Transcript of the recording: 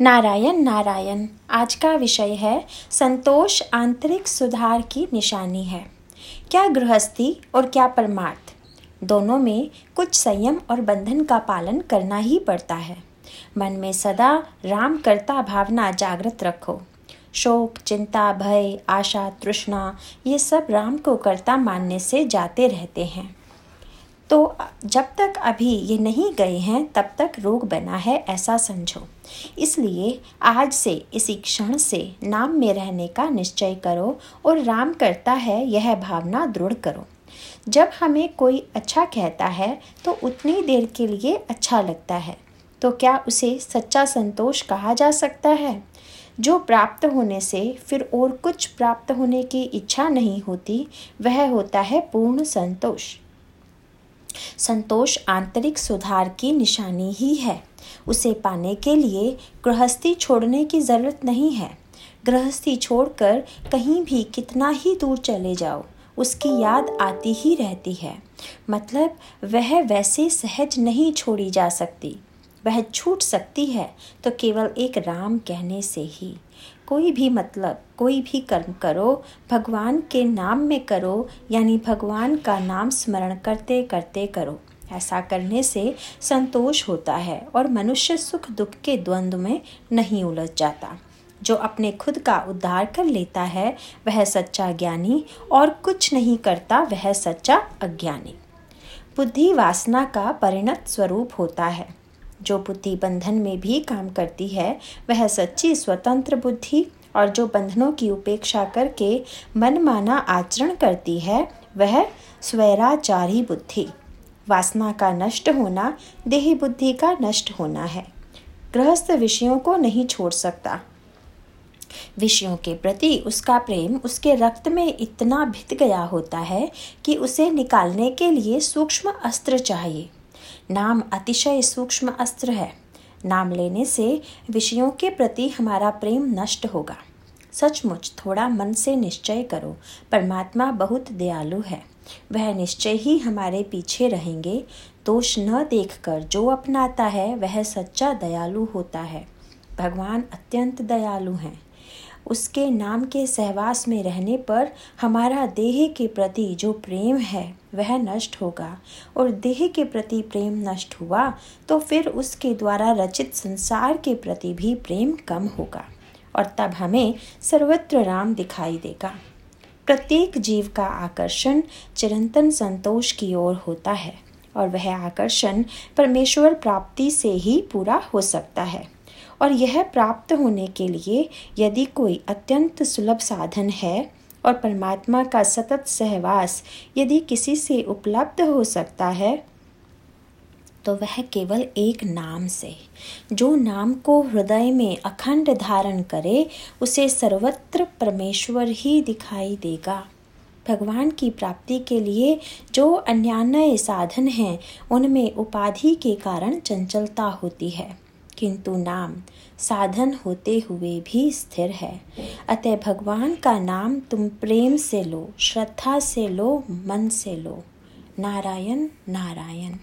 नारायण नारायण, आज का विषय है संतोष आंतरिक सुधार की निशानी है। क्या गृहस्थी और क्या परमार्थ? दोनों में कुछ संयम और बंधन का पालन करना ही पड़ता है। मन में सदा राम करता भावना जागृत रखो। शोक, चिंता, भय, आशा, तृष्णा, ये सब राम को करता मानने से जाते रहते हैं। तो जब तक अभी ये नहीं गए हैं, तब तक रोग बना है ऐसा समझो। इसलिए आज से, इसी क्षण से नाम में रहने का निश्चय करो और राम करता है यह भावना दृढ़ करो। जब हमें कोई अच्छा कहता है तो उतनी देर के लिए अच्छा लगता है। तो क्या उसे सच्चा संतोष कहा जा सकता है? जो प्राप्त होने से फिर और कुछ प्राप्त होने की इच्छा नहीं होती, वह होता है पूर्ण संतोष। संतोष आंतरिक सुधार की निशानी ही है। उसे पाने के लिए गृहस्थी छोड़ने की ज़रूरत नहीं है। गृहस्थी छोड़कर कहीं भी कितना ही दूर चले जाओ, उसकी याद आती ही रहती है। मतलब वह वैसे सहज नहीं छोड़ी जा सकती। वह छूट सकती है तो केवल एक राम कहने से ही। कोई भी मतलब कोई भी कर्म करो, भगवान के नाम में करो, यानी भगवान का नाम स्मरण करते करते करो। ऐसा करने से संतोष होता है और मनुष्य सुख दुख के द्वंद्व में नहीं उलझ जाता। जो अपने खुद का उद्धार कर लेता है, वह सच्चा ज्ञानी, और कुछ नहीं करता, वह सच्चा अज्ञानी। बुद्धि वासना का परिणत स्वरूप होता है। जो बुद्धि बंधन में भी काम करती है, वह सच्ची स्वतंत्र बुद्धि और जो बंधनों की उपेक्षा करके मनमाना आचरण करती है, वह स्वैराचारी बुद्धि। वासना का नष्ट होना, देही बुद्धि का नष्ट होना है। गृहस्थ विषयों को नहीं छोड़ सकता। विषयों के प्रति उसका प्रेम उसके रक्त में इतना भित गया होता है कि उसे निकालने के लिए सूक्ष्म अस्त्र चाहिए। नाम अतिशय सूक्ष्म अस्त्र है। नाम लेने से विषयों के प्रति हमारा प्रेम नष्ट होगा। सचमुच थोड़ा मन से निश्चय करो, परमात्मा बहुत दयालु है। वह निश्चय ही हमारे पीछे रहेंगे। दोष न देखकर जो अपनाता है, वह सच्चा दयालु होता है। भगवान अत्यंत दयालु हैं। उसके नाम के सहवास में रहने पर हमारा देह के प्रति जो प्रेम है, वह नष्ट होगा। और देह के प्रति प्रेम नष्ट हुआ तो फिर उसके द्वारा रचित संसार के प्रति भी प्रेम कम होगा। और तब हमें सर्वत्र राम दिखाई देगा। प्रत्येक जीव का आकर्षण चिरंतन संतोष की ओर होता है, और वह आकर्षण परमेश्वर प्राप्ति से ही पूरा हो सकता है। और यह प्राप्त होने के लिए यदि कोई अत्यंत सुलभ साधन है और परमात्मा का सतत सहवास यदि किसी से उपलब्ध हो सकता है तो वह केवल एक नाम से। जो नाम को हृदय में अखंड धारण करे, उसे सर्वत्र परमेश्वर ही दिखाई देगा। भगवान की प्राप्ति के लिए जो अन्यान्य साधन हैं, उनमें उपाधि के कारण चंचलता होती है। किंतु नाम साधन होते हुए भी स्थिर है। अतः भगवान का नाम तुम प्रेम से लो, श्रद्धा से लो, मन से लो। नारायण नारायण।